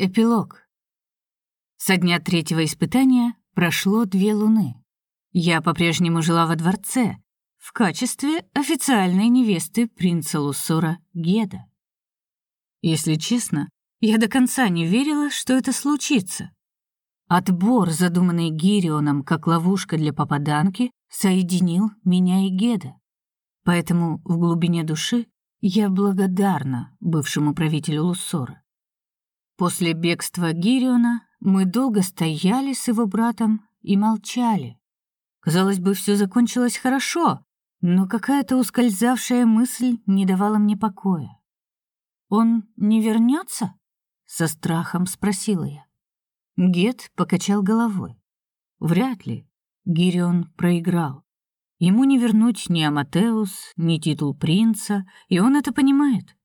Эпилог. Со дня третьего испытания прошло две луны. Я по-прежнему жила во дворце в качестве официальной невесты принца Луссора Геда. Если честно, я до конца не верила, что это случится. Отбор, задуманный Гирионом как ловушка для попаданки, соединил меня и Геда. Поэтому в глубине души я благодарна бывшему правителю Луссора. После бегства Гириона мы долго стояли с его братом и молчали. Казалось бы, все закончилось хорошо, но какая-то ускользавшая мысль не давала мне покоя. Он не вернется? со страхом спросила я. Гет покачал головой. Вряд ли. Гирион проиграл. Ему не вернуть ни Аматеус, ни титул принца, и он это понимает.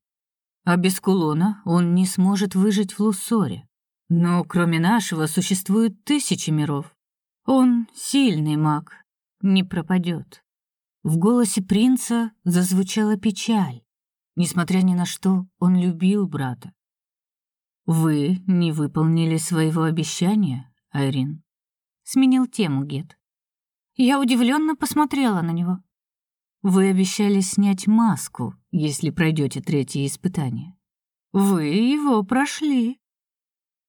А без кулона он не сможет выжить в Луссоре. Но кроме нашего существует тысячи миров. Он сильный маг, не пропадет. В голосе принца зазвучала печаль. Несмотря ни на что, он любил брата. Вы не выполнили своего обещания, Айрин. Сменил тему Гет. Я удивленно посмотрела на него. Вы обещали снять маску, если пройдете третье испытание. Вы его прошли.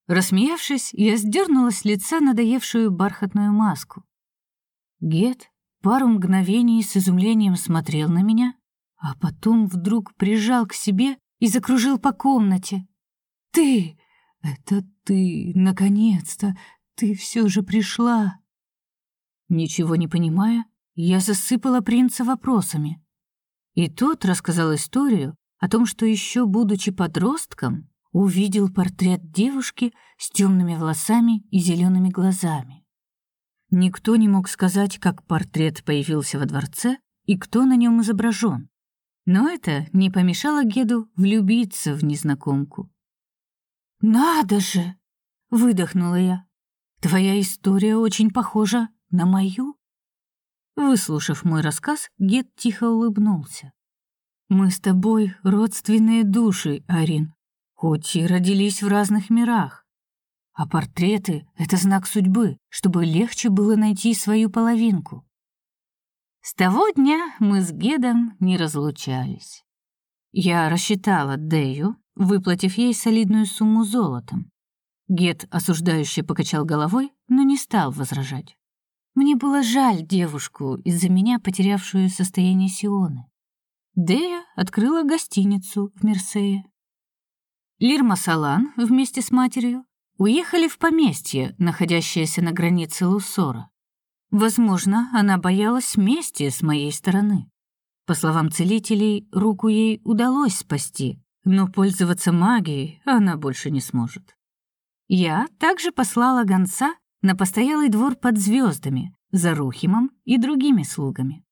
Рассмеявшись, я сдернула с лица надоевшую бархатную маску. Гет пару мгновений с изумлением смотрел на меня, а потом вдруг прижал к себе и закружил по комнате. «Ты! Это ты! Наконец-то! Ты все же пришла!» Ничего не понимая, я засыпала принца вопросами. И тот рассказал историю о том, что еще будучи подростком, увидел портрет девушки с темными волосами и зелеными глазами. Никто не мог сказать, как портрет появился во дворце и кто на нем изображен. Но это не помешало Геду влюбиться в незнакомку. «Надо же!» — выдохнула я. «Твоя история очень похожа на мою?» Выслушав мой рассказ, Гет тихо улыбнулся. Мы с тобой родственные души, Арин, хоть и родились в разных мирах. А портреты это знак судьбы, чтобы легче было найти свою половинку. С того дня мы с Гедом не разлучались. Я рассчитала Дэю, выплатив ей солидную сумму золотом. Гед осуждающе покачал головой, но не стал возражать. Мне было жаль девушку, из-за меня потерявшую состояние Сионы. Дея открыла гостиницу в Мерсее. Лирма Салан вместе с матерью уехали в поместье, находящееся на границе Луссора. Возможно, она боялась мести с моей стороны. По словам целителей, руку ей удалось спасти, но пользоваться магией она больше не сможет. Я также послала гонца на постоялый двор под звездами за Рухимом и другими слугами.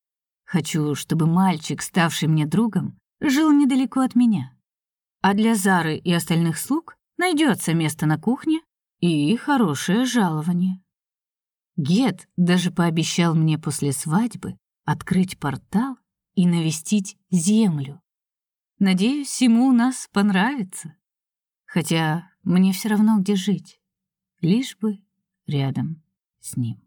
Хочу, чтобы мальчик, ставший мне другом, жил недалеко от меня. А для Зары и остальных слуг найдется место на кухне и хорошее жалование. Гет даже пообещал мне после свадьбы открыть портал и навестить землю. Надеюсь, ему у нас понравится. Хотя мне все равно где жить, лишь бы рядом с ним.